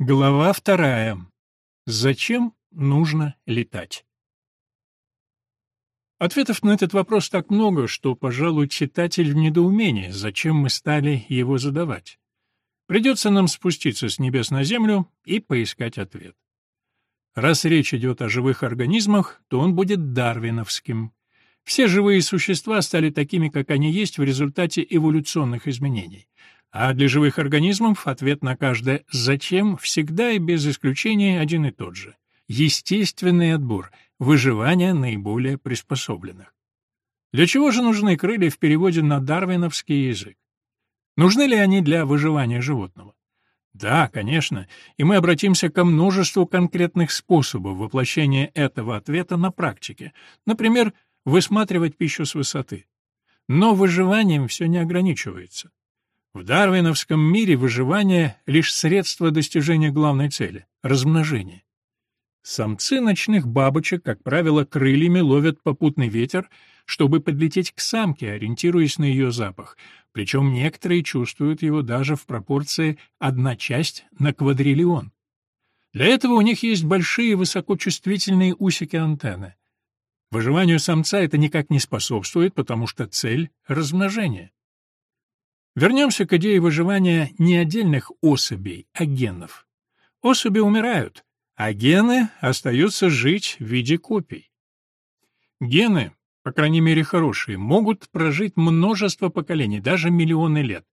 Глава вторая. Зачем нужно летать? Ответов на этот вопрос так много, что, пожалуй, читатель в недоумении, зачем мы стали его задавать. Придется нам спуститься с небес на землю и поискать ответ. Раз речь идет о живых организмах, то он будет дарвиновским. Все живые существа стали такими, как они есть в результате эволюционных изменений. А для живых организмов ответ на каждое «зачем» всегда и без исключения один и тот же. Естественный отбор, выживание наиболее приспособленных. Для чего же нужны крылья в переводе на дарвиновский язык? Нужны ли они для выживания животного? Да, конечно, и мы обратимся ко множеству конкретных способов воплощения этого ответа на практике. Например, высматривать пищу с высоты. Но выживанием все не ограничивается. В дарвиновском мире выживание — лишь средство достижения главной цели — размножения. Самцы ночных бабочек, как правило, крыльями ловят попутный ветер, чтобы подлететь к самке, ориентируясь на ее запах, причем некоторые чувствуют его даже в пропорции одна часть на квадриллион. Для этого у них есть большие высокочувствительные усики-антенны. Выживанию самца это никак не способствует, потому что цель — размножение. Вернемся к идее выживания не отдельных особей, а генов. Особи умирают, а гены остаются жить в виде копий. Гены, по крайней мере хорошие, могут прожить множество поколений, даже миллионы лет.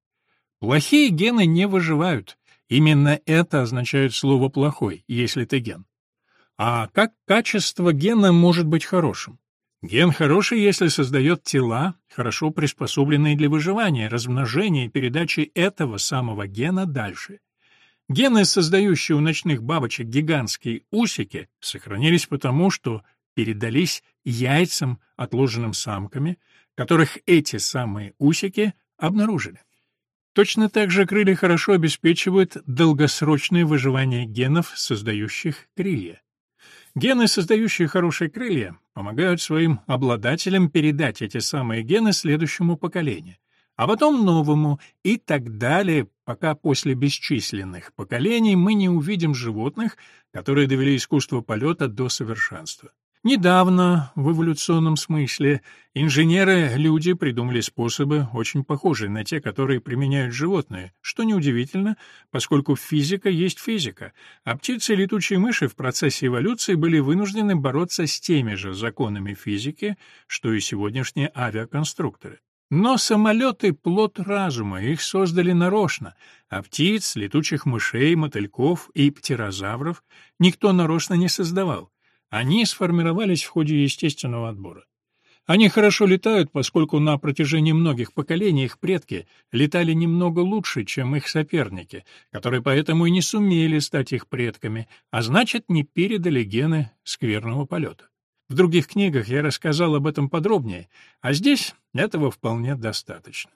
Плохие гены не выживают. Именно это означает слово «плохой», если ты ген. А как качество гена может быть хорошим? Ген хороший, если создает тела, хорошо приспособленные для выживания, размножения и передачи этого самого гена дальше. Гены, создающие у ночных бабочек гигантские усики, сохранились потому, что передались яйцам, отложенным самками, которых эти самые усики обнаружили. Точно так же крылья хорошо обеспечивают долгосрочное выживание генов, создающих крылья. Гены, создающие хорошие крылья, помогают своим обладателям передать эти самые гены следующему поколению, а потом новому и так далее, пока после бесчисленных поколений мы не увидим животных, которые довели искусство полета до совершенства. Недавно, в эволюционном смысле, инженеры-люди придумали способы, очень похожие на те, которые применяют животные, что неудивительно, поскольку физика есть физика, а птицы и летучие мыши в процессе эволюции были вынуждены бороться с теми же законами физики, что и сегодняшние авиаконструкторы. Но самолеты — плод разума, их создали нарочно, а птиц, летучих мышей, мотыльков и птерозавров никто нарочно не создавал. Они сформировались в ходе естественного отбора. Они хорошо летают, поскольку на протяжении многих поколений их предки летали немного лучше, чем их соперники, которые поэтому и не сумели стать их предками, а значит, не передали гены скверного полета. В других книгах я рассказал об этом подробнее, а здесь этого вполне достаточно.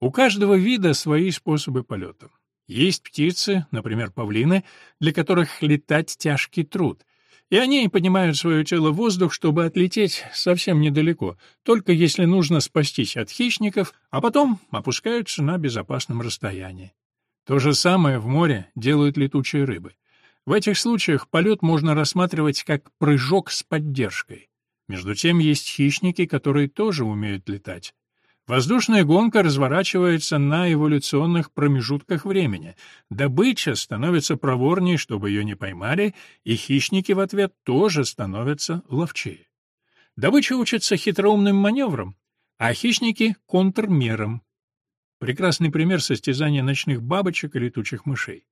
У каждого вида свои способы полета. Есть птицы, например, павлины, для которых летать тяжкий труд — и они поднимают свое тело в воздух, чтобы отлететь совсем недалеко, только если нужно спастись от хищников, а потом опускаются на безопасном расстоянии. То же самое в море делают летучие рыбы. В этих случаях полет можно рассматривать как прыжок с поддержкой. Между тем есть хищники, которые тоже умеют летать. Воздушная гонка разворачивается на эволюционных промежутках времени. Добыча становится проворнее, чтобы ее не поймали, и хищники в ответ тоже становятся ловчее. Добыча учится хитроумным маневрам, а хищники — контрмерам. Прекрасный пример состязания ночных бабочек и летучих мышей.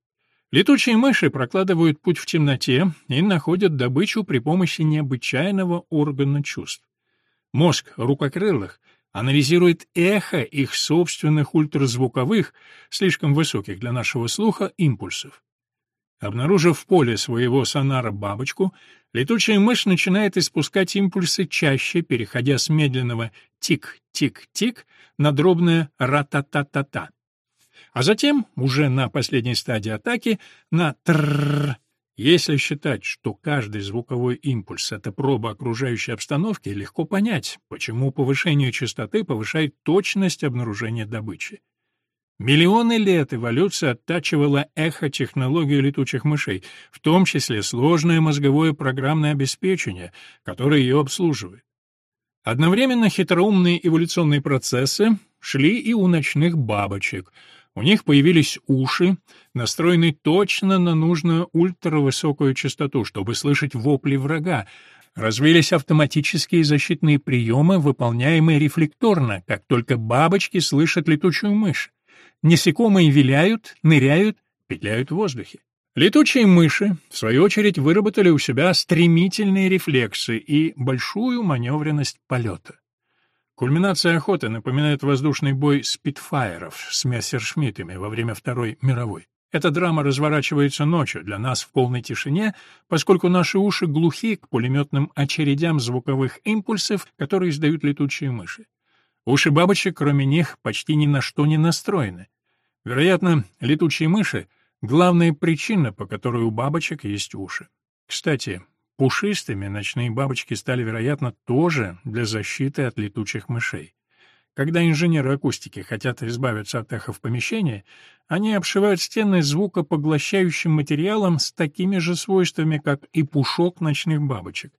Летучие мыши прокладывают путь в темноте и находят добычу при помощи необычайного органа чувств. Мозг рукокрылых — анализирует эхо их собственных ультразвуковых, слишком высоких для нашего слуха, импульсов. Обнаружив в поле своего сонара бабочку, летучая мышь начинает испускать импульсы чаще, переходя с медленного тик-тик-тик на дробное ра-та-та-та-та. А затем, уже на последней стадии атаки, на тр если считать, что каждый звуковой импульс — это проба окружающей обстановки, легко понять, почему повышение частоты повышает точность обнаружения добычи. Миллионы лет эволюция оттачивала эхо-технологию летучих мышей, в том числе сложное мозговое программное обеспечение, которое ее обслуживает. Одновременно хитроумные эволюционные процессы шли и у ночных бабочек. У них появились уши, настроенные точно на нужную ультравысокую частоту, чтобы слышать вопли врага, Развились автоматические защитные приемы, выполняемые рефлекторно, как только бабочки слышат летучую мышь. Насекомые виляют, ныряют, петляют в воздухе. Летучие мыши, в свою очередь, выработали у себя стремительные рефлексы и большую маневренность полета. Кульминация охоты напоминает воздушный бой спитфайеров с мессершмиттами во время Второй мировой. Эта драма разворачивается ночью для нас в полной тишине, поскольку наши уши глухи к пулеметным очередям звуковых импульсов, которые издают летучие мыши. Уши бабочек, кроме них, почти ни на что не настроены. Вероятно, летучие мыши — главная причина, по которой у бабочек есть уши. Кстати, пушистыми ночные бабочки стали, вероятно, тоже для защиты от летучих мышей. Когда инженеры акустики хотят избавиться от эхо в помещении, они обшивают стены звукопоглощающим материалом с такими же свойствами, как и пушок ночных бабочек.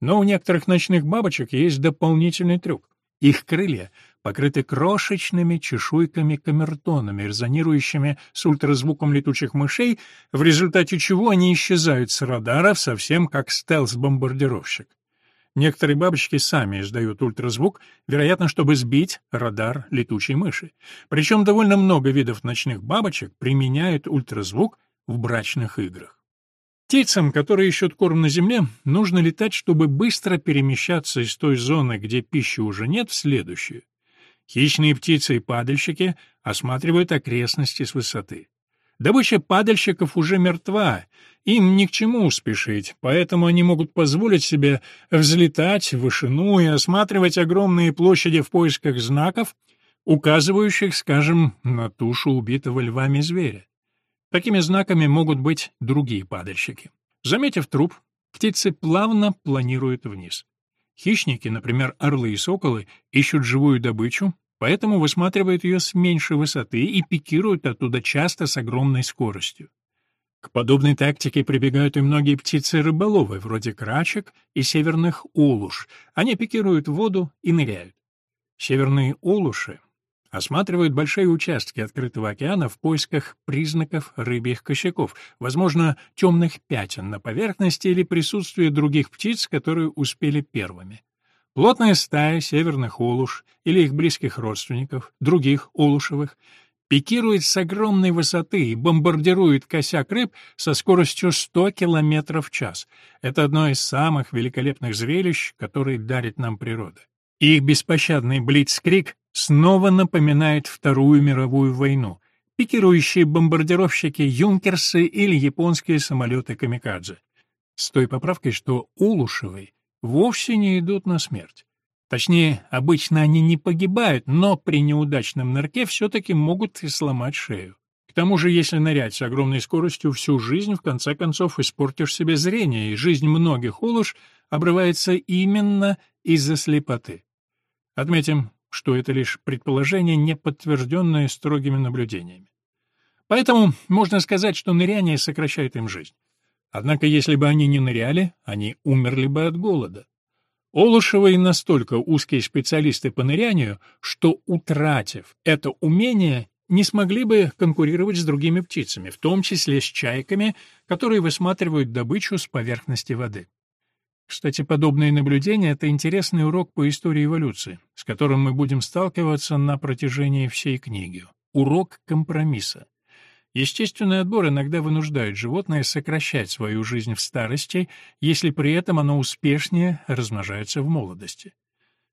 Но у некоторых ночных бабочек есть дополнительный трюк. Их крылья покрыты крошечными чешуйками-камертонами, резонирующими с ультразвуком летучих мышей, в результате чего они исчезают с радаров совсем как стелс-бомбардировщик. Некоторые бабочки сами издают ультразвук, вероятно, чтобы сбить радар летучей мыши. Причем довольно много видов ночных бабочек применяют ультразвук в брачных играх. Птицам, которые ищут корм на земле, нужно летать, чтобы быстро перемещаться из той зоны, где пищи уже нет, в следующую. Хищные птицы и падальщики осматривают окрестности с высоты. Добыча падальщиков уже мертва, им ни к чему спешить, поэтому они могут позволить себе взлетать в вышину и осматривать огромные площади в поисках знаков, указывающих, скажем, на тушу убитого львами зверя. Такими знаками могут быть другие падальщики. Заметив труп, птицы плавно планируют вниз. Хищники, например, орлы и соколы, ищут живую добычу, поэтому высматривают ее с меньшей высоты и пикируют оттуда часто с огромной скоростью. К подобной тактике прибегают и многие птицы-рыболовы, вроде крачек и северных улуш. Они пикируют воду и ныряют. Северные улуши осматривают большие участки открытого океана в поисках признаков рыбьих косяков, возможно, темных пятен на поверхности или присутствия других птиц, которые успели первыми. Плотная стая северных улуш или их близких родственников, других улушевых, пикирует с огромной высоты и бомбардирует косяк рыб со скоростью 100 км в час. Это одно из самых великолепных зрелищ, которые дарит нам природа. Их беспощадный блицкрик снова напоминает Вторую мировую войну, пикирующие бомбардировщики «Юнкерсы» или японские самолеты «Камикадзе». С той поправкой, что Улушевой вовсе не идут на смерть. Точнее, обычно они не погибают, но при неудачном нырке все-таки могут и сломать шею. К тому же, если нырять с огромной скоростью всю жизнь, в конце концов испортишь себе зрение, и жизнь многих улуш обрывается именно из-за слепоты. Отметим, что это лишь предположение, не подтвержденное строгими наблюдениями. Поэтому можно сказать, что ныряние сокращает им жизнь. Однако, если бы они не ныряли, они умерли бы от голода. Олушевы настолько узкие специалисты по нырянию, что, утратив это умение, не смогли бы конкурировать с другими птицами, в том числе с чайками, которые высматривают добычу с поверхности воды. Кстати, подобные наблюдения — это интересный урок по истории эволюции, с которым мы будем сталкиваться на протяжении всей книги. Урок компромисса. Естественный отбор иногда вынуждает животное сокращать свою жизнь в старости, если при этом оно успешнее размножается в молодости.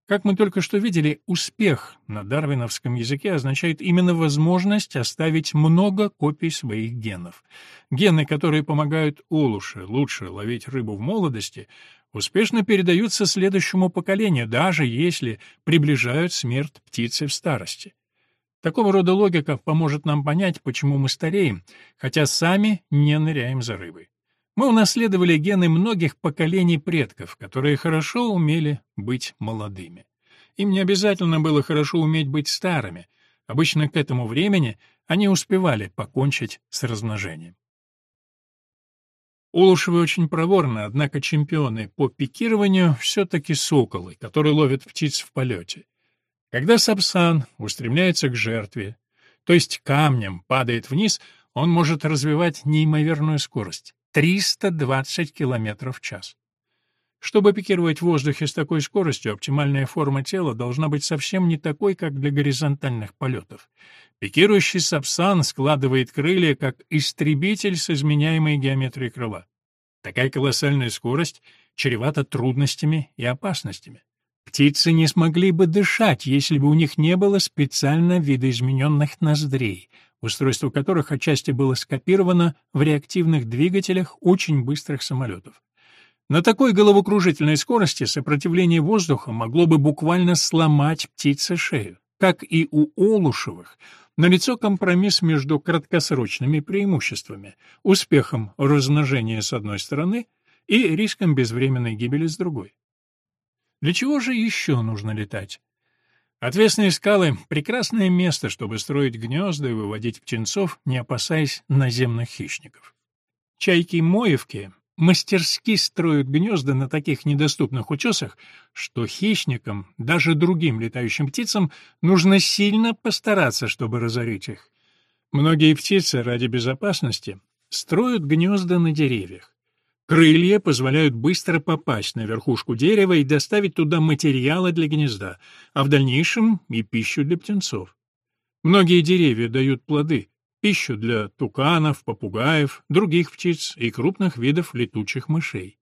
Как мы только что видели, успех на дарвиновском языке означает именно возможность оставить много копий своих генов. Гены, которые помогают олуше лучше ловить рыбу в молодости, успешно передаются следующему поколению, даже если приближают смерть птицы в старости. Такого рода логика поможет нам понять, почему мы стареем, хотя сами не ныряем за рыбой. Мы унаследовали гены многих поколений предков, которые хорошо умели быть молодыми. Им не обязательно было хорошо уметь быть старыми. Обычно к этому времени они успевали покончить с размножением. Улушевы очень проворны, однако чемпионы по пикированию все-таки соколы, которые ловят птиц в полете. Когда сапсан устремляется к жертве, то есть камнем падает вниз, он может развивать неимоверную скорость — 320 км в час. Чтобы пикировать в воздухе с такой скоростью, оптимальная форма тела должна быть совсем не такой, как для горизонтальных полетов. Пикирующий сапсан складывает крылья, как истребитель с изменяемой геометрией крыла. Такая колоссальная скорость чревата трудностями и опасностями. Птицы не смогли бы дышать, если бы у них не было специально видоизмененных ноздрей, устройство которых отчасти было скопировано в реактивных двигателях очень быстрых самолетов. На такой головокружительной скорости сопротивление воздуха могло бы буквально сломать птице шею. Как и у Олушевых, налицо компромисс между краткосрочными преимуществами, успехом размножения с одной стороны и риском безвременной гибели с другой. Для чего же еще нужно летать? Отвесные скалы — прекрасное место, чтобы строить гнезда и выводить птенцов, не опасаясь наземных хищников. Чайки-моевки мастерски строят гнезда на таких недоступных утесах, что хищникам, даже другим летающим птицам, нужно сильно постараться, чтобы разорить их. Многие птицы ради безопасности строят гнезда на деревьях. Крылья позволяют быстро попасть на верхушку дерева и доставить туда материалы для гнезда, а в дальнейшем и пищу для птенцов. Многие деревья дают плоды, пищу для туканов, попугаев, других птиц и крупных видов летучих мышей.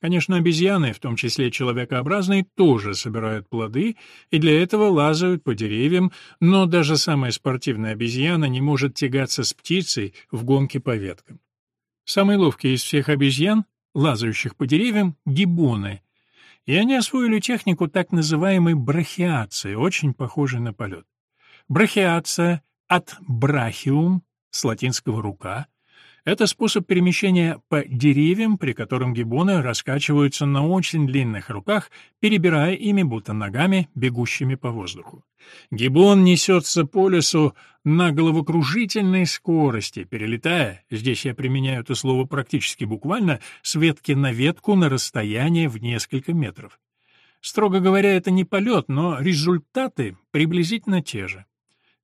Конечно, обезьяны, в том числе человекообразные, тоже собирают плоды и для этого лазают по деревьям, но даже самая спортивная обезьяна не может тягаться с птицей в гонке по веткам. Самые ловкие из всех обезьян, лазающих по деревьям, гибоны, и они освоили технику так называемой брахиации, очень похожей на полет. Брахиация от брахиум, с латинского «рука», это способ перемещения по деревьям, при котором гибоны раскачиваются на очень длинных руках, перебирая ими будто ногами, бегущими по воздуху. Гибон несется по лесу на головокружительной скорости, перелетая, здесь я применяю это слово практически буквально, с ветки на ветку на расстояние в несколько метров. Строго говоря, это не полет, но результаты приблизительно те же.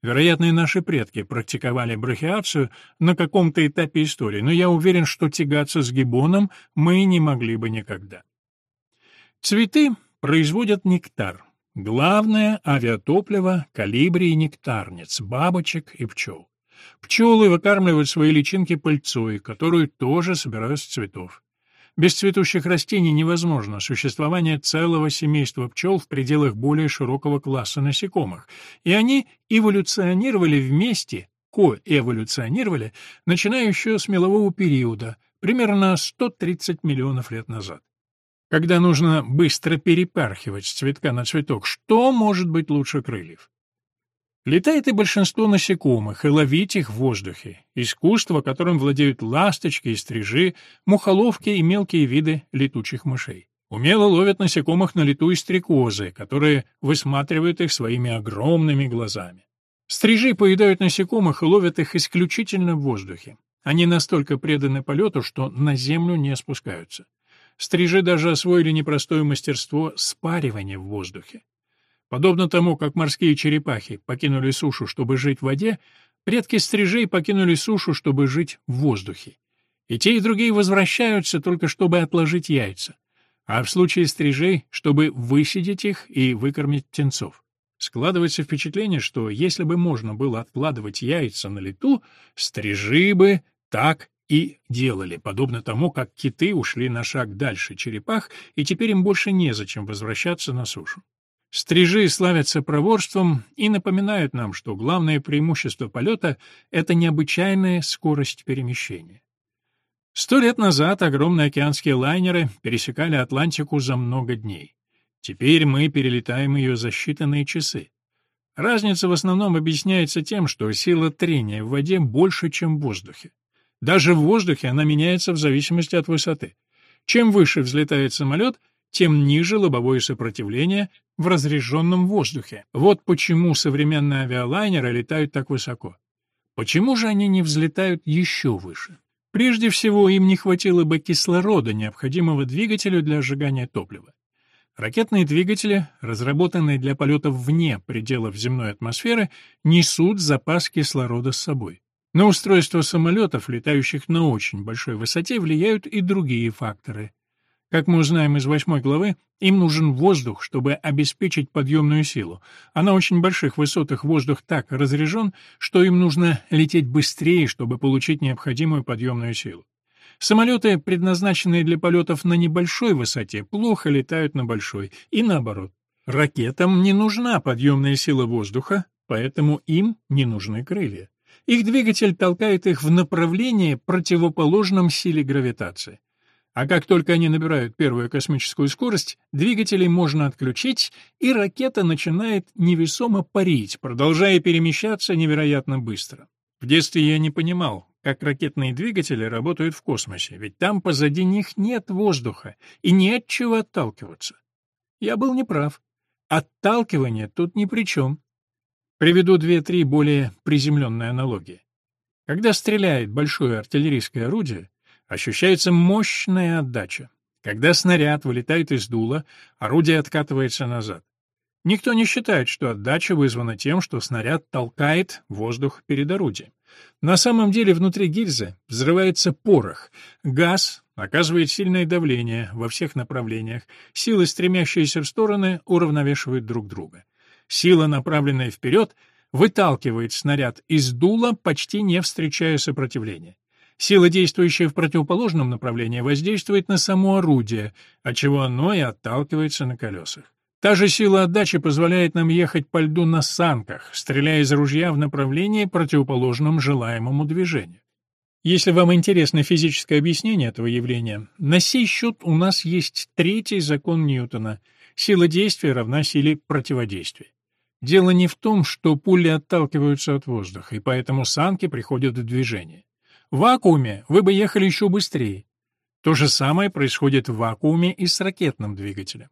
Вероятно, и наши предки практиковали брахиацию на каком-то этапе истории, но я уверен, что тягаться с гибоном мы не могли бы никогда. Цветы производят нектар. Главное — авиатопливо, калибри и нектарниц, бабочек и пчел. Пчелы выкармливают свои личинки пыльцой, которую тоже собирают с цветов. Без цветущих растений невозможно существование целого семейства пчел в пределах более широкого класса насекомых, и они эволюционировали вместе, коэволюционировали, начиная еще с мелового периода, примерно 130 миллионов лет назад. Когда нужно быстро перепархивать с цветка на цветок, что может быть лучше крыльев? Летает и большинство насекомых, и ловить их в воздухе. Искусство, которым владеют ласточки и стрижи, мухоловки и мелкие виды летучих мышей. Умело ловят насекомых на лету и стрекозы, которые высматривают их своими огромными глазами. Стрижи поедают насекомых и ловят их исключительно в воздухе. Они настолько преданы полету, что на землю не спускаются. Стрижи даже освоили непростое мастерство спаривания в воздухе. Подобно тому, как морские черепахи покинули сушу, чтобы жить в воде, предки стрижей покинули сушу, чтобы жить в воздухе. И те, и другие возвращаются только чтобы отложить яйца, а в случае стрижей, чтобы высидеть их и выкормить птенцов. Складывается впечатление, что если бы можно было откладывать яйца на лету, стрижи бы так и делали, подобно тому, как киты ушли на шаг дальше черепах, и теперь им больше незачем возвращаться на сушу. Стрижи славятся проворством и напоминают нам, что главное преимущество полета — это необычайная скорость перемещения. Сто лет назад огромные океанские лайнеры пересекали Атлантику за много дней. Теперь мы перелетаем ее за считанные часы. Разница в основном объясняется тем, что сила трения в воде больше, чем в воздухе. Даже в воздухе она меняется в зависимости от высоты. Чем выше взлетает самолет — тем ниже лобовое сопротивление в разреженном воздухе. Вот почему современные авиалайнеры летают так высоко. Почему же они не взлетают еще выше? Прежде всего, им не хватило бы кислорода, необходимого двигателю для сжигания топлива. Ракетные двигатели, разработанные для полетов вне пределов земной атмосферы, несут запас кислорода с собой. На устройство самолетов, летающих на очень большой высоте, влияют и другие факторы. Как мы узнаем из восьмой главы, им нужен воздух, чтобы обеспечить подъемную силу, а на очень больших высотах воздух так разряжен, что им нужно лететь быстрее, чтобы получить необходимую подъемную силу. Самолеты, предназначенные для полетов на небольшой высоте, плохо летают на большой, и наоборот. Ракетам не нужна подъемная сила воздуха, поэтому им не нужны крылья. Их двигатель толкает их в направлении, противоположном силе гравитации. А как только они набирают первую космическую скорость, двигатели можно отключить, и ракета начинает невесомо парить, продолжая перемещаться невероятно быстро. В детстве я не понимал, как ракетные двигатели работают в космосе, ведь там позади них нет воздуха и не от чего отталкиваться. Я был неправ. Отталкивание тут ни при чем. Приведу две-три более приземленные аналогии. Когда стреляет большое артиллерийское орудие, ощущается мощная отдача. Когда снаряд вылетает из дула, орудие откатывается назад. Никто не считает, что отдача вызвана тем, что снаряд толкает воздух перед орудием. На самом деле внутри гильзы взрывается порох. Газ оказывает сильное давление во всех направлениях. Силы, стремящиеся в стороны, уравновешивают друг друга. Сила, направленная вперед, выталкивает снаряд из дула, почти не встречая сопротивления. Сила, действующая в противоположном направлении, воздействует на само орудие, отчего оно и отталкивается на колесах. Та же сила отдачи позволяет нам ехать по льду на санках, стреляя из ружья в направлении, противоположном желаемому движению. Если вам интересно физическое объяснение этого явления, на сей счет у нас есть третий закон Ньютона. Сила действия равна силе противодействия. Дело не в том, что пули отталкиваются от воздуха, и поэтому санки приходят в движение. В вакууме вы бы ехали еще быстрее. То же самое происходит в вакууме и с ракетным двигателем.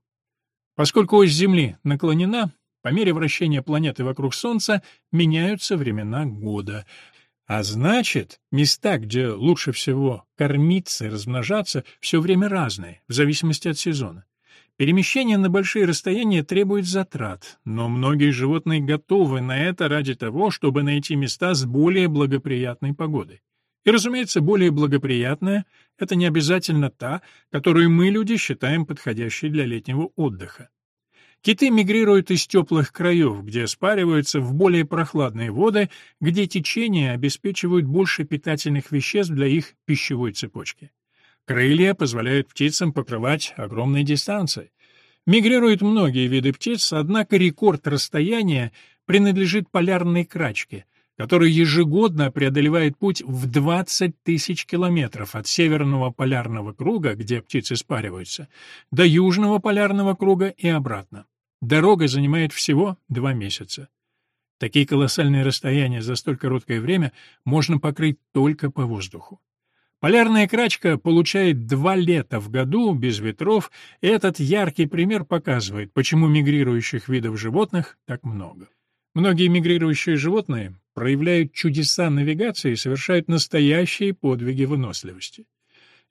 Поскольку ось Земли наклонена, по мере вращения планеты вокруг Солнца меняются времена года. А значит, места, где лучше всего кормиться и размножаться, все время разные, в зависимости от сезона. Перемещение на большие расстояния требует затрат, но многие животные готовы на это ради того, чтобы найти места с более благоприятной погодой. И, разумеется, более благоприятная — это не обязательно та, которую мы, люди, считаем подходящей для летнего отдыха. Киты мигрируют из теплых краев, где спариваются, в более прохладные воды, где течения обеспечивают больше питательных веществ для их пищевой цепочки. Крылья позволяют птицам покрывать огромные дистанции. Мигрируют многие виды птиц, однако рекорд расстояния принадлежит полярной крачке, который ежегодно преодолевает путь в 20 тысяч километров от северного полярного круга, где птицы спариваются, до южного полярного круга и обратно. Дорога занимает всего два месяца. Такие колоссальные расстояния за столь короткое время можно покрыть только по воздуху. Полярная крачка получает два лета в году без ветров, и этот яркий пример показывает, почему мигрирующих видов животных так много. Многие мигрирующие животные проявляют чудеса навигации и совершают настоящие подвиги выносливости.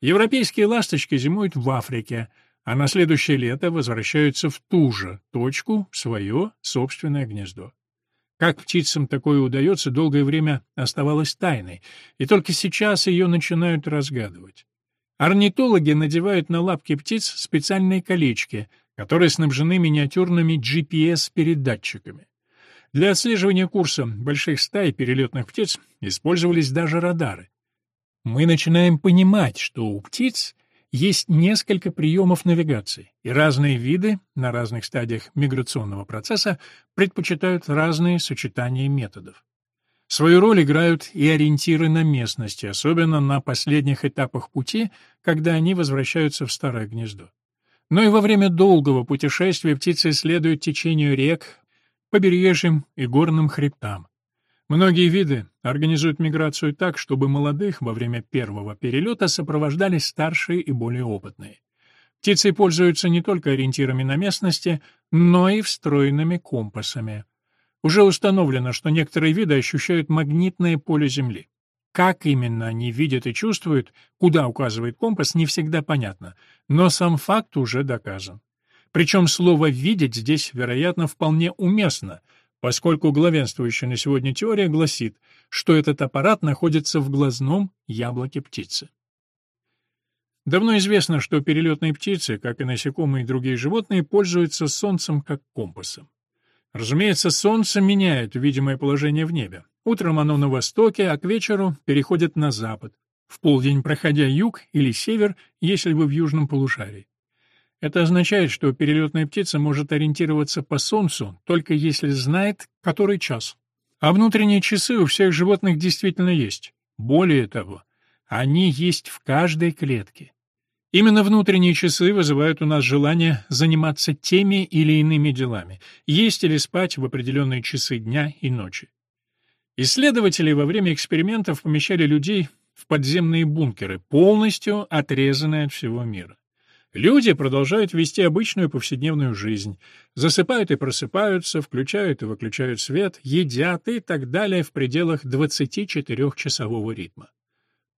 Европейские ласточки зимуют в Африке, а на следующее лето возвращаются в ту же точку, в свое собственное гнездо. Как птицам такое удается, долгое время оставалось тайной, и только сейчас ее начинают разгадывать. Орнитологи надевают на лапки птиц специальные колечки, которые снабжены миниатюрными GPS-передатчиками. Для отслеживания курса больших стай перелетных птиц использовались даже радары. Мы начинаем понимать, что у птиц есть несколько приемов навигации, и разные виды на разных стадиях миграционного процесса предпочитают разные сочетания методов. Свою роль играют и ориентиры на местности, особенно на последних этапах пути, когда они возвращаются в старое гнездо. Но и во время долгого путешествия птицы следуют течению рек, побережьям и горным хребтам. Многие виды организуют миграцию так, чтобы молодых во время первого перелета сопровождали старшие и более опытные. Птицы пользуются не только ориентирами на местности, но и встроенными компасами. Уже установлено, что некоторые виды ощущают магнитное поле Земли. Как именно они видят и чувствуют, куда указывает компас, не всегда понятно, но сам факт уже доказан. Причем слово «видеть» здесь, вероятно, вполне уместно, поскольку главенствующая на сегодня теория гласит, что этот аппарат находится в глазном яблоке птицы. Давно известно, что перелетные птицы, как и насекомые и другие животные, пользуются Солнцем как компасом. Разумеется, Солнце меняет видимое положение в небе. Утром оно на востоке, а к вечеру переходит на запад, в полдень проходя юг или север, если вы в южном полушарии. Это означает, что перелетная птица может ориентироваться по Солнцу, только если знает, который час. А внутренние часы у всех животных действительно есть. Более того, они есть в каждой клетке. Именно внутренние часы вызывают у нас желание заниматься теми или иными делами, есть или спать в определенные часы дня и ночи. Исследователи во время экспериментов помещали людей в подземные бункеры, полностью отрезанные от всего мира. Люди продолжают вести обычную повседневную жизнь, засыпают и просыпаются, включают и выключают свет, едят и так далее в пределах 24-часового ритма.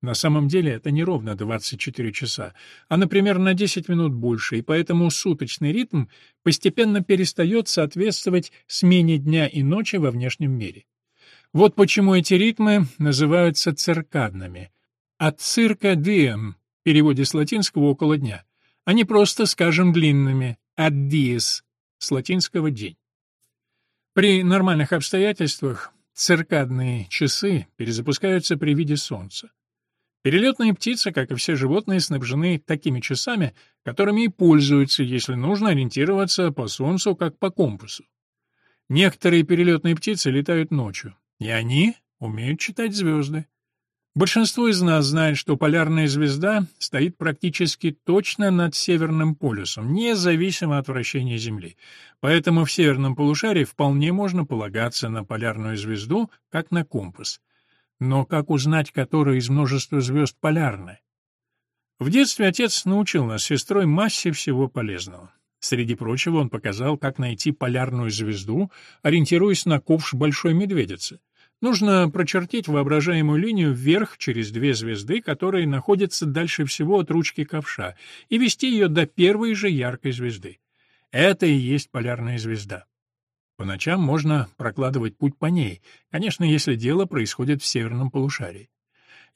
На самом деле это не ровно 24 часа, а, например, на 10 минут больше, и поэтому суточный ритм постепенно перестает соответствовать смене дня и ночи во внешнем мире. Вот почему эти ритмы называются циркадными. От цирка дием, в переводе с латинского «около дня», не просто, скажем, длинными, от dies, с латинского «день». При нормальных обстоятельствах циркадные часы перезапускаются при виде солнца. Перелетные птицы, как и все животные, снабжены такими часами, которыми и пользуются, если нужно ориентироваться по солнцу, как по компасу. Некоторые перелетные птицы летают ночью, и они умеют читать звезды. Большинство из нас знает, что полярная звезда стоит практически точно над Северным полюсом, независимо от вращения Земли. Поэтому в северном полушарии вполне можно полагаться на полярную звезду, как на компас. Но как узнать, которая из множества звезд полярная? В детстве отец научил нас с сестрой массе всего полезного. Среди прочего он показал, как найти полярную звезду, ориентируясь на ковш большой медведицы. Нужно прочертить воображаемую линию вверх через две звезды, которые находятся дальше всего от ручки ковша, и вести ее до первой же яркой звезды. Это и есть полярная звезда. По ночам можно прокладывать путь по ней, конечно, если дело происходит в северном полушарии.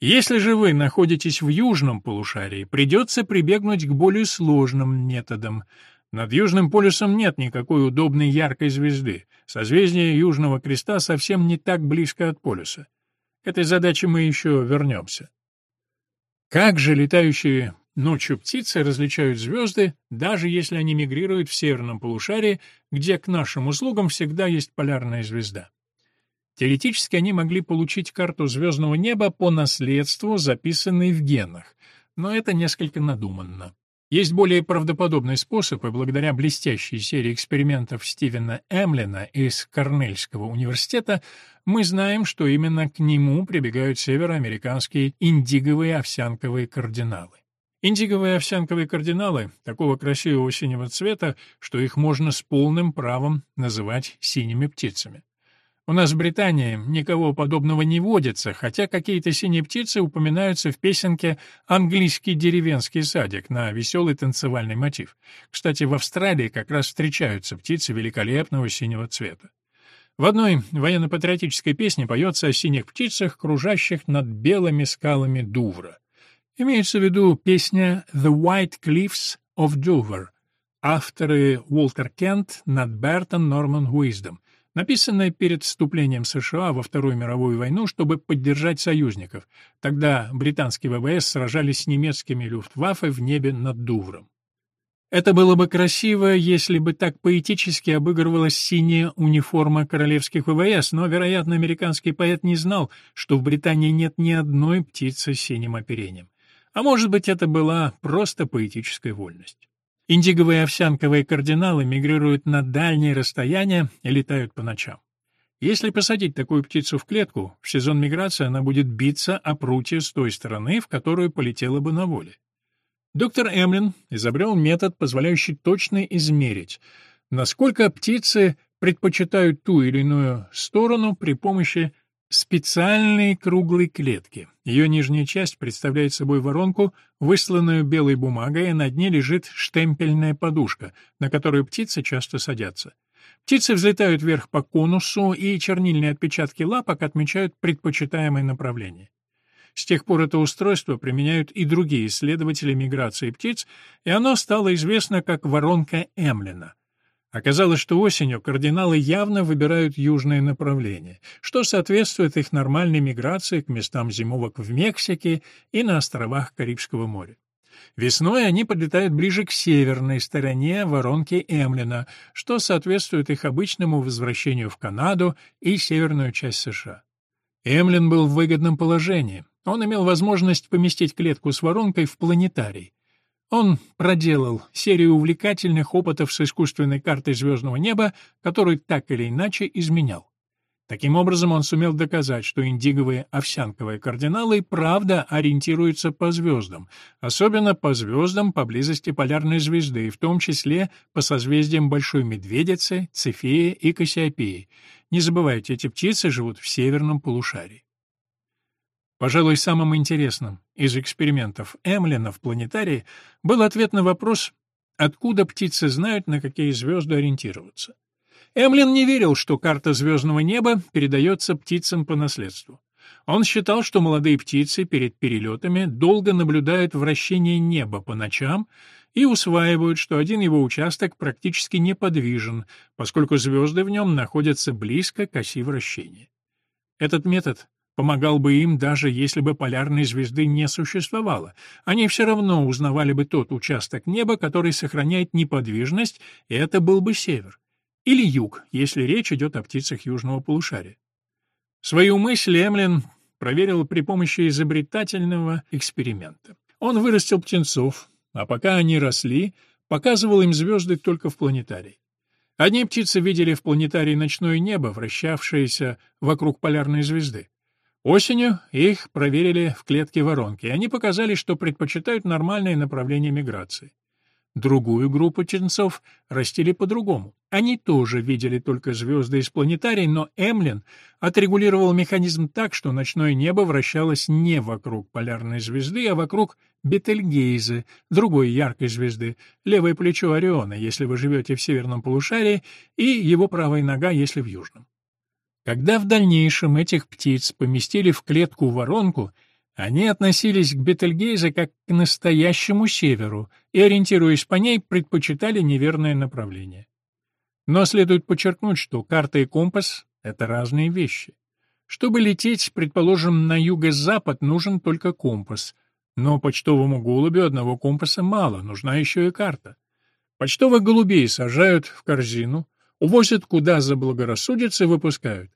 Если же вы находитесь в южном полушарии, придется прибегнуть к более сложным методам — над Южным полюсом нет никакой удобной яркой звезды. Созвездие Южного Креста совсем не так близко от полюса. К этой задаче мы еще вернемся. Как же летающие ночью птицы различают звезды, даже если они мигрируют в северном полушарии, где к нашим услугам всегда есть полярная звезда? Теоретически они могли получить карту звездного неба по наследству, записанной в генах, но это несколько надуманно. Есть более правдоподобный способ, и благодаря блестящей серии экспериментов Стивена Эмлина из Корнельского университета мы знаем, что именно к нему прибегают североамериканские индиговые овсянковые кардиналы. Индиговые овсянковые кардиналы такого красивого синего цвета, что их можно с полным правом называть синими птицами. У нас в Британии никого подобного не водится, хотя какие-то синие птицы упоминаются в песенке «Английский деревенский садик» на веселый танцевальный мотив. Кстати, в Австралии как раз встречаются птицы великолепного синего цвета. В одной военно-патриотической песне поется о синих птицах, кружащих над белыми скалами Дувра. Имеется в виду песня «The White Cliffs of Dover», авторы Уолтер Кент, Нат Бертон, Норман Уиздом, написанное перед вступлением США во Вторую мировую войну, чтобы поддержать союзников. Тогда британские ВВС сражались с немецкими люфтваффе в небе над Дувром. Это было бы красиво, если бы так поэтически обыгрывалась синяя униформа королевских ВВС, но, вероятно, американский поэт не знал, что в Британии нет ни одной птицы с синим оперением. А может быть, это была просто поэтическая вольность. Индиговые овсянковые кардиналы мигрируют на дальние расстояния и летают по ночам. Если посадить такую птицу в клетку, в сезон миграции она будет биться о прутье с той стороны, в которую полетела бы на воле. Доктор Эмлин изобрел метод, позволяющий точно измерить, насколько птицы предпочитают ту или иную сторону при помощи специальной круглой клетки. Ее нижняя часть представляет собой воронку, высланную белой бумагой, и на дне лежит штемпельная подушка, на которую птицы часто садятся. Птицы взлетают вверх по конусу, и чернильные отпечатки лапок отмечают предпочитаемое направление. С тех пор это устройство применяют и другие исследователи миграции птиц, и оно стало известно как воронка Эмлина. Оказалось, что осенью кардиналы явно выбирают южное направление, что соответствует их нормальной миграции к местам зимовок в Мексике и на островах Карибского моря. Весной они подлетают ближе к северной стороне воронки Эмлина, что соответствует их обычному возвращению в Канаду и северную часть США. Эмлин был в выгодном положении. Он имел возможность поместить клетку с воронкой в планетарий. Он проделал серию увлекательных опытов с искусственной картой звездного неба, которую так или иначе изменял. Таким образом, он сумел доказать, что индиговые овсянковые кардиналы правда ориентируются по звездам, особенно по звездам поблизости полярной звезды, в том числе по созвездиям Большой Медведицы, Цефея и Кассиопеи. Не забывайте, эти птицы живут в северном полушарии. Пожалуй, самым интересным из экспериментов Эмлина в планетарии был ответ на вопрос, откуда птицы знают, на какие звезды ориентироваться. Эмлин не верил, что карта звездного неба передается птицам по наследству. Он считал, что молодые птицы перед перелетами долго наблюдают вращение неба по ночам и усваивают, что один его участок практически неподвижен, поскольку звезды в нем находятся близко к оси вращения. Этот метод помогал бы им, даже если бы полярной звезды не существовало. Они все равно узнавали бы тот участок неба, который сохраняет неподвижность, и это был бы север. Или юг, если речь идет о птицах южного полушария. Свою мысль Эмлин проверил при помощи изобретательного эксперимента. Он вырастил птенцов, а пока они росли, показывал им звезды только в планетарии. Одни птицы видели в планетарии ночное небо, вращавшееся вокруг полярной звезды. Осенью их проверили в клетке воронки, и они показали, что предпочитают нормальное направление миграции. Другую группу птенцов растили по-другому. Они тоже видели только звезды из планетарий, но Эмлин отрегулировал механизм так, что ночное небо вращалось не вокруг полярной звезды, а вокруг Бетельгейзе, другой яркой звезды, левое плечо Ориона, если вы живете в северном полушарии, и его правая нога, если в южном. Когда в дальнейшем этих птиц поместили в клетку-воронку, они относились к Бетельгейзе как к настоящему северу и, ориентируясь по ней, предпочитали неверное направление. Но следует подчеркнуть, что карта и компас — это разные вещи. Чтобы лететь, предположим, на юго-запад, нужен только компас. Но почтовому голубю одного компаса мало, нужна еще и карта. Почтовых голубей сажают в корзину, увозят куда заблагорассудится и выпускают.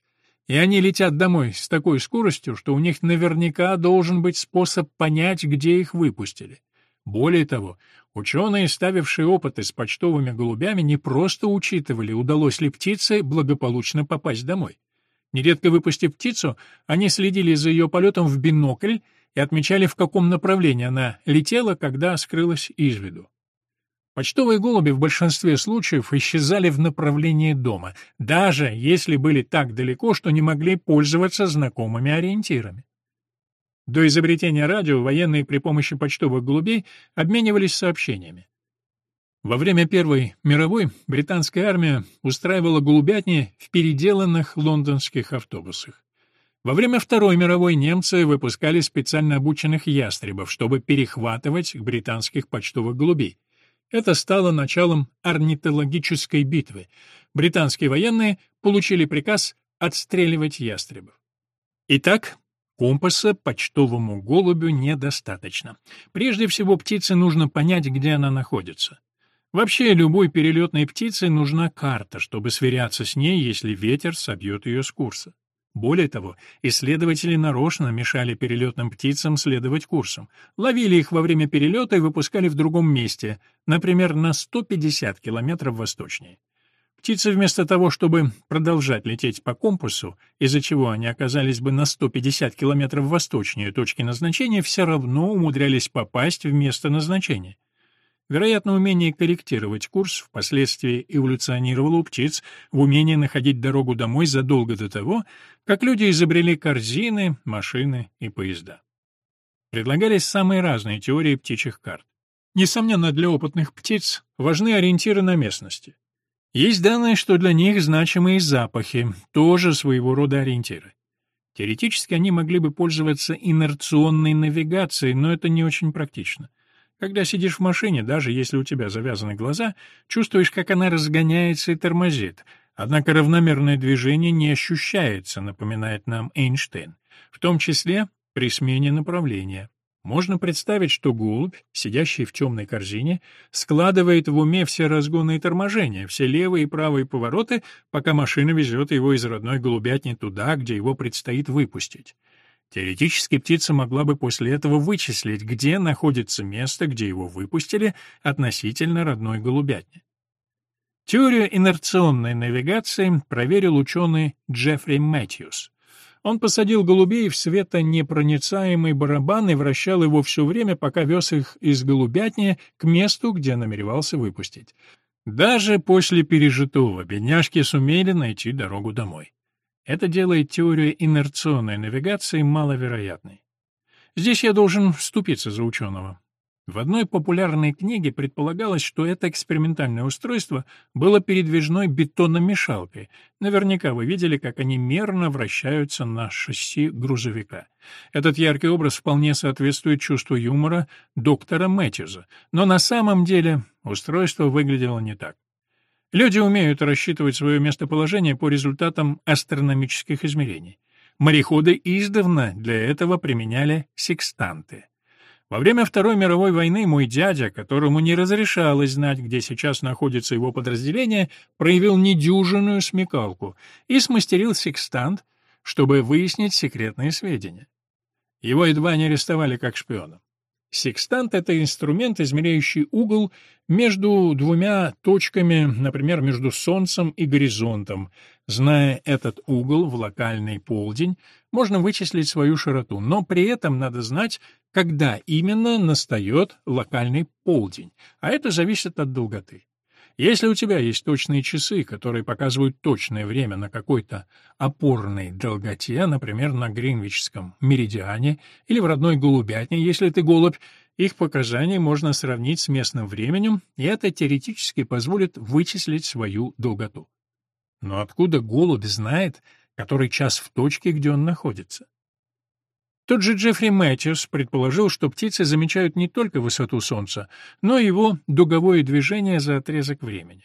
И они летят домой с такой скоростью, что у них наверняка должен быть способ понять, где их выпустили. Более того, ученые, ставившие опыты с почтовыми голубями, не просто учитывали, удалось ли птице благополучно попасть домой. Нередко выпустив птицу, они следили за ее полетом в бинокль и отмечали, в каком направлении она летела, когда скрылась из виду. Почтовые голуби в большинстве случаев исчезали в направлении дома, даже если были так далеко, что не могли пользоваться знакомыми ориентирами. До изобретения радио военные при помощи почтовых голубей обменивались сообщениями. Во время Первой мировой британская армия устраивала голубятни в переделанных лондонских автобусах. Во время Второй мировой немцы выпускали специально обученных ястребов, чтобы перехватывать британских почтовых голубей. Это стало началом орнитологической битвы. Британские военные получили приказ отстреливать ястребов. Итак, компаса почтовому голубю недостаточно. Прежде всего, птице нужно понять, где она находится. Вообще, любой перелетной птице нужна карта, чтобы сверяться с ней, если ветер собьет ее с курса. Более того, исследователи нарочно мешали перелетным птицам следовать курсам, ловили их во время перелета и выпускали в другом месте, например, на 150 километров восточнее. Птицы вместо того, чтобы продолжать лететь по компасу, из-за чего они оказались бы на 150 километров восточнее точки назначения, все равно умудрялись попасть в место назначения. Вероятно, умение корректировать курс впоследствии эволюционировало у птиц в умении находить дорогу домой задолго до того, как люди изобрели корзины, машины и поезда. Предлагались самые разные теории птичьих карт. Несомненно, для опытных птиц важны ориентиры на местности. Есть данные, что для них значимы и запахи, тоже своего рода ориентиры. Теоретически они могли бы пользоваться инерционной навигацией, но это не очень практично. Когда сидишь в машине, даже если у тебя завязаны глаза, чувствуешь, как она разгоняется и тормозит. Однако равномерное движение не ощущается, напоминает нам Эйнштейн, в том числе при смене направления. Можно представить, что голубь, сидящий в темной корзине, складывает в уме все разгоны и торможения, все левые и правые повороты, пока машина везет его из родной голубятни туда, где его предстоит выпустить. Теоретически птица могла бы после этого вычислить, где находится место, где его выпустили, относительно родной голубятни. Теорию инерционной навигации проверил ученый Джеффри Мэтьюс. Он посадил голубей в светонепроницаемый барабан и вращал его все время, пока вез их из голубятни к месту, где намеревался выпустить. Даже после пережитого бедняжки сумели найти дорогу домой. Это делает теорию инерционной навигации маловероятной. Здесь я должен вступиться за ученого. В одной популярной книге предполагалось, что это экспериментальное устройство было передвижной бетономешалкой. Наверняка вы видели, как они мерно вращаются на шасси грузовика. Этот яркий образ вполне соответствует чувству юмора доктора Мэтьюза, но на самом деле устройство выглядело не так. Люди умеют рассчитывать свое местоположение по результатам астрономических измерений. Мореходы издавна для этого применяли секстанты. Во время Второй мировой войны мой дядя, которому не разрешалось знать, где сейчас находится его подразделение, проявил недюжинную смекалку и смастерил секстант, чтобы выяснить секретные сведения. Его едва не арестовали как шпиона. Секстант — это инструмент, измеряющий угол между двумя точками, например, между Солнцем и горизонтом. Зная этот угол в локальный полдень, можно вычислить свою широту, но при этом надо знать, когда именно настает локальный полдень, а это зависит от долготы. Если у тебя есть точные часы, которые показывают точное время на какой-то опорной долготе, например, на Гринвичском меридиане или в родной голубятне, если ты голубь, их показания можно сравнить с местным временем, и это теоретически позволит вычислить свою долготу. Но откуда голубь знает, который час в точке, где он находится? Тот же Джеффри Мэтьюс предположил, что птицы замечают не только высоту Солнца, но и его дуговое движение за отрезок времени.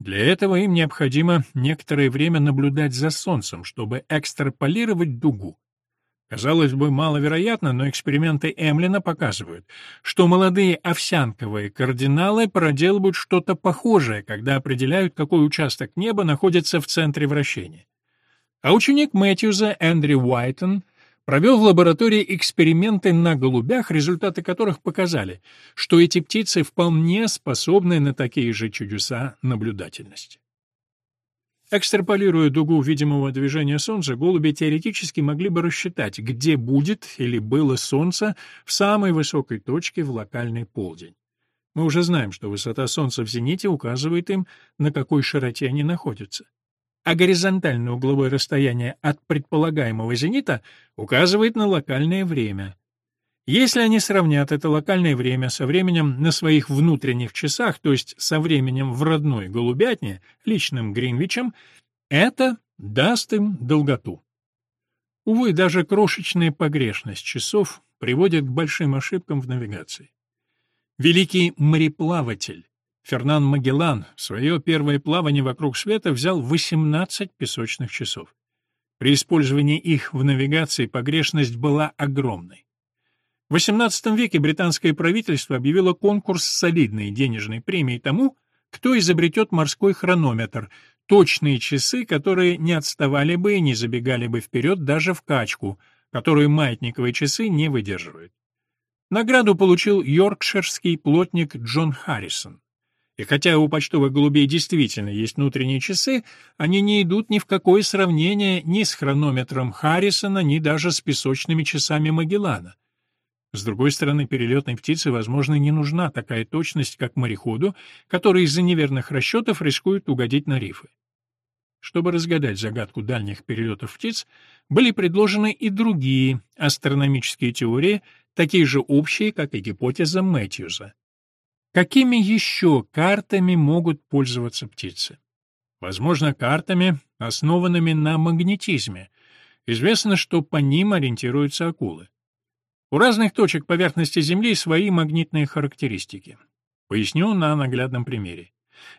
Для этого им необходимо некоторое время наблюдать за Солнцем, чтобы экстраполировать дугу. Казалось бы, маловероятно, но эксперименты Эмлина показывают, что молодые овсянковые кардиналы проделывают что-то похожее, когда определяют, какой участок неба находится в центре вращения. А ученик Мэтьюза Эндрю Уайтон провел в лаборатории эксперименты на голубях, результаты которых показали, что эти птицы вполне способны на такие же чудеса наблюдательности. Экстраполируя дугу видимого движения Солнца, голуби теоретически могли бы рассчитать, где будет или было Солнце в самой высокой точке в локальный полдень. Мы уже знаем, что высота Солнца в зените указывает им, на какой широте они находятся а горизонтальное угловое расстояние от предполагаемого зенита указывает на локальное время. Если они сравнят это локальное время со временем на своих внутренних часах, то есть со временем в родной голубятне, личным Гринвичем, это даст им долготу. Увы, даже крошечная погрешность часов приводит к большим ошибкам в навигации. Великий мореплаватель Фернан Магеллан свое первое плавание вокруг света взял 18 песочных часов. При использовании их в навигации погрешность была огромной. В XVIII веке британское правительство объявило конкурс с солидной денежной премией тому, кто изобретет морской хронометр, точные часы, которые не отставали бы и не забегали бы вперед даже в качку, которую маятниковые часы не выдерживают. Награду получил йоркширский плотник Джон Харрисон. И хотя у почтовых голубей действительно есть внутренние часы, они не идут ни в какое сравнение ни с хронометром Харрисона, ни даже с песочными часами Магеллана. С другой стороны, перелетной птице, возможно, не нужна такая точность, как мореходу, который из-за неверных расчетов рискует угодить на рифы. Чтобы разгадать загадку дальних перелетов птиц, были предложены и другие астрономические теории, такие же общие, как и гипотеза Мэтьюза. Какими еще картами могут пользоваться птицы? Возможно, картами, основанными на магнетизме. Известно, что по ним ориентируются акулы. У разных точек поверхности Земли свои магнитные характеристики. Поясню на наглядном примере.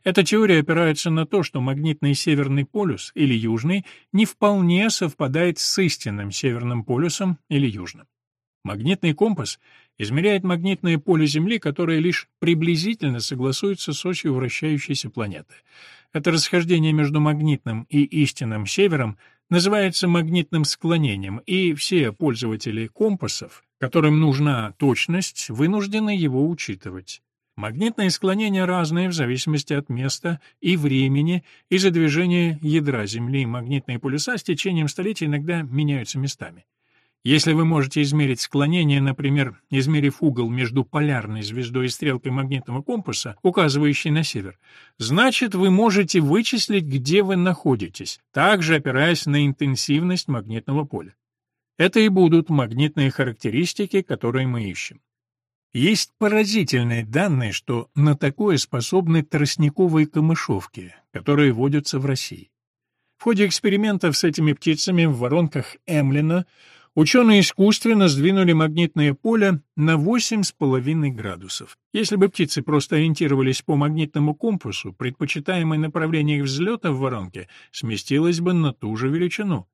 Эта теория опирается на то, что магнитный северный полюс или южный не вполне совпадает с истинным северным полюсом или южным. Магнитный компас измеряет магнитное поле Земли, которое лишь приблизительно согласуется с осью вращающейся планеты. Это расхождение между магнитным и истинным севером называется магнитным склонением, и все пользователи компасов, которым нужна точность, вынуждены его учитывать. Магнитные склонения разные в зависимости от места и времени из-за движения ядра Земли. Магнитные полюса с течением столетий иногда меняются местами. Если вы можете измерить склонение, например, измерив угол между полярной звездой и стрелкой магнитного компаса, указывающей на север, значит, вы можете вычислить, где вы находитесь, также опираясь на интенсивность магнитного поля. Это и будут магнитные характеристики, которые мы ищем. Есть поразительные данные, что на такое способны тростниковые камышовки, которые водятся в России. В ходе экспериментов с этими птицами в воронках Эмлина Ученые искусственно сдвинули магнитное поле на 8,5 градусов. Если бы птицы просто ориентировались по магнитному компасу, предпочитаемое направление их взлета в воронке сместилось бы на ту же величину.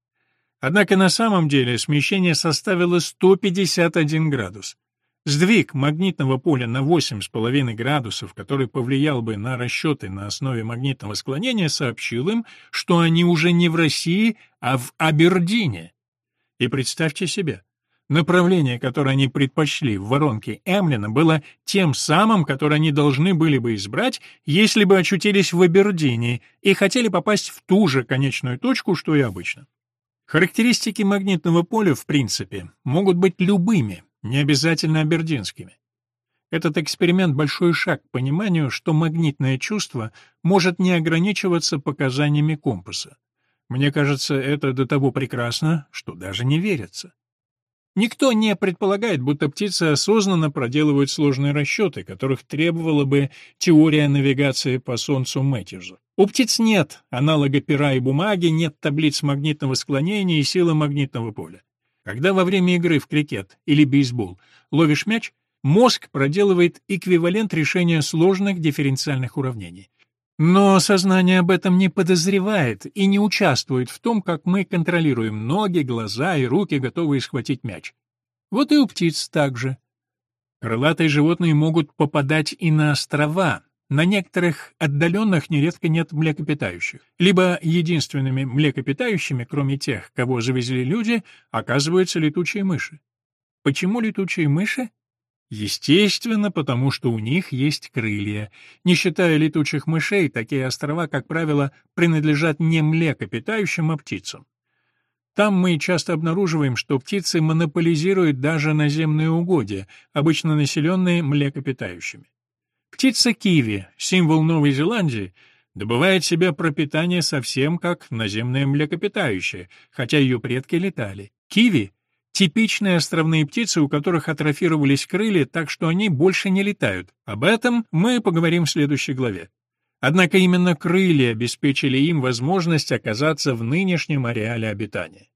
Однако на самом деле смещение составило 151 градус. Сдвиг магнитного поля на 8,5 градусов, который повлиял бы на расчеты на основе магнитного склонения, сообщил им, что они уже не в России, а в Абердине. И представьте себе, направление, которое они предпочли в воронке Эмлина, было тем самым, которое они должны были бы избрать, если бы очутились в Абердине и хотели попасть в ту же конечную точку, что и обычно. Характеристики магнитного поля, в принципе, могут быть любыми, не обязательно абердинскими. Этот эксперимент — большой шаг к пониманию, что магнитное чувство может не ограничиваться показаниями компаса. Мне кажется, это до того прекрасно, что даже не верится. Никто не предполагает, будто птицы осознанно проделывают сложные расчеты, которых требовала бы теория навигации по Солнцу Мэтьюза. У птиц нет аналога пера и бумаги, нет таблиц магнитного склонения и силы магнитного поля. Когда во время игры в крикет или бейсбол ловишь мяч, мозг проделывает эквивалент решения сложных дифференциальных уравнений. Но сознание об этом не подозревает и не участвует в том, как мы контролируем ноги, глаза и руки, готовые схватить мяч. Вот и у птиц так же. Крылатые животные могут попадать и на острова. На некоторых отдаленных нередко нет млекопитающих. Либо единственными млекопитающими, кроме тех, кого завезли люди, оказываются летучие мыши. Почему летучие мыши? Естественно, потому что у них есть крылья. Не считая летучих мышей, такие острова, как правило, принадлежат не млекопитающим, а птицам. Там мы часто обнаруживаем, что птицы монополизируют даже наземные угодья, обычно населенные млекопитающими. Птица киви, символ Новой Зеландии, добывает себе пропитание совсем как наземное млекопитающее, хотя ее предки летали. Киви Типичные островные птицы, у которых атрофировались крылья, так что они больше не летают. Об этом мы поговорим в следующей главе. Однако именно крылья обеспечили им возможность оказаться в нынешнем ареале обитания.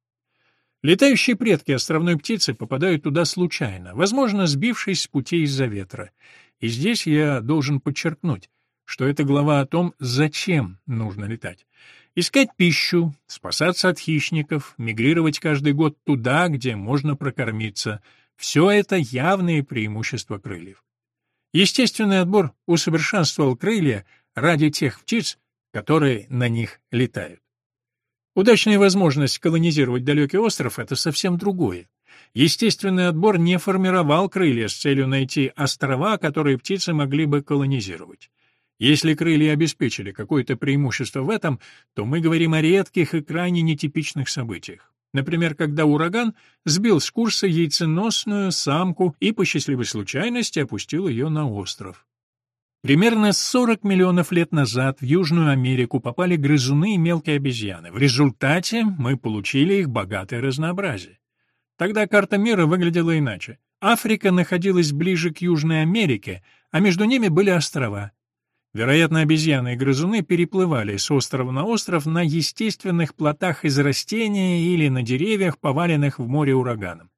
Летающие предки островной птицы попадают туда случайно, возможно, сбившись с путей из-за ветра. И здесь я должен подчеркнуть, что это глава о том, зачем нужно летать. Искать пищу, спасаться от хищников, мигрировать каждый год туда, где можно прокормиться — все это явные преимущества крыльев. Естественный отбор усовершенствовал крылья ради тех птиц, которые на них летают. Удачная возможность колонизировать далекий остров — это совсем другое. Естественный отбор не формировал крылья с целью найти острова, которые птицы могли бы колонизировать. Если крылья обеспечили какое-то преимущество в этом, то мы говорим о редких и крайне нетипичных событиях. Например, когда ураган сбил с курса яйценосную самку и по счастливой случайности опустил ее на остров. Примерно 40 миллионов лет назад в Южную Америку попали грызуны и мелкие обезьяны. В результате мы получили их богатое разнообразие. Тогда карта мира выглядела иначе. Африка находилась ближе к Южной Америке, а между ними были острова. Вероятно, обезьяны и грызуны переплывали с острова на остров на естественных плотах из растения или на деревьях, поваленных в море ураганом.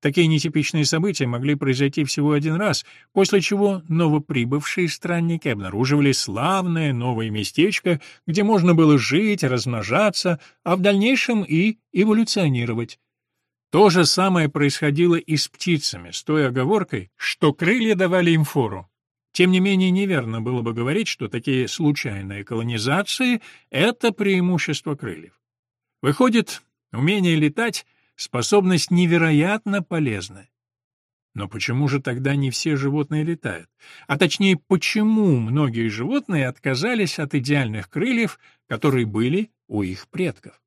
Такие нетипичные события могли произойти всего один раз, после чего новоприбывшие странники обнаруживали славное новое местечко, где можно было жить, размножаться, а в дальнейшем и эволюционировать. То же самое происходило и с птицами, с той оговоркой, что крылья давали им фору. Тем не менее, неверно было бы говорить, что такие случайные колонизации — это преимущество крыльев. Выходит, умение летать — Способность невероятно полезна. Но почему же тогда не все животные летают? А точнее, почему многие животные отказались от идеальных крыльев, которые были у их предков?